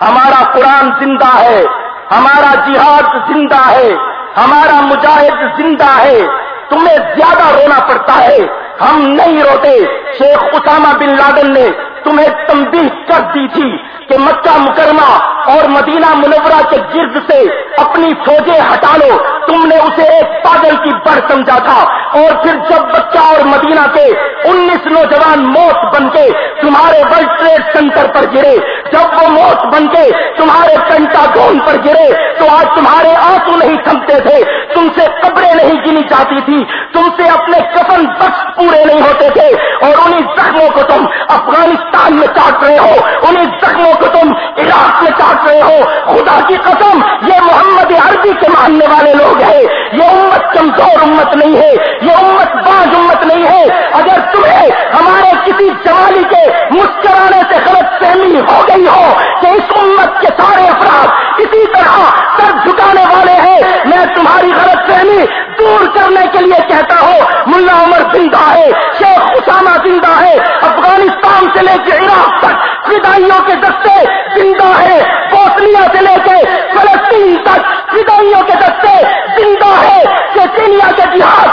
ہمارا قرآن زندہ ہے، ہمارا جہاد زندہ ہے، ہمارا مجاہد زندہ ہے۔ تمہیں زیادہ رونا پڑتا ہے۔ ہم نہیں روتے۔ شیخ اسامہ بن لادن نے تمہیں تنبیہ کر دی تھی کہ مکہ مکرمہ اور مدینہ منورہ کے گرد سے اپنی فوجیں ہٹا لو۔ تم نے اسے ایک پاگل کی بڑھ سمجھا تھا۔ اور پھر جب بچہ اور مدینہ کے انیس نوجوان موت بن کے تمہارے ورلڈ ٹریڈ سینٹر پر گرے، جب وہ موت بن کے تمہارے پینٹاگون پر گرے، تو آج تمہارے آنسو نہیں تھمتے تھے۔ تم سے قبریں نہیں گنی جاتی تھی۔ تم سے اپنے کفن بخش پورے نہیں ہوتے تھے۔ اور انہیں زخموں کو تم افغانستان میں چاٹ رہے ہو۔ انہیں عراق میں چاٹ رہے ہو۔ خدا کی قسم، یہ محمد عربی کے ماننے والے لوگ ہیں۔ یہ امت کمزور امت نہیں ہے۔ یہ امت باز امت نہیں ہے۔ اگر تمہیں ہمارے کسی جوالی کے مسکرانے سے غلط فہمی ہو گئی ہو کہ اس امت کے سارے افراد اسی طرح سر جھکانے والے ہیں، میں تمہاری غلط فہمی دور کرنے کے لیے کہتا ہوں۔ ملا عمر زندہ ہے، شیخ اسامہ زندہ ہے۔ افغانستان سے لے کے عراق تک، فدائیوں کے دستے زندہ ہے بوسنیا سے لے کے فلسطین تک فدائیوں کے دستے زندہ ہے چیچینیا کے جہاز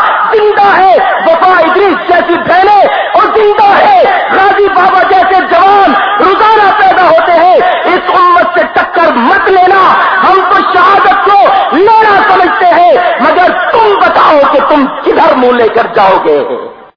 زندہ ہے، وفا ادریس جیسی بہنیں اور زندہ ہے۔ غازی بابا جیسے جوان روزانہ پیدا ہوتے ہیں۔ اس امت سے ٹکر مت لینا۔ ہم تو شہادت کو لینا سمجھتے ہیں، مگر تم بتاؤ کہ تم کدھر منہ لے کر جاؤ گے؟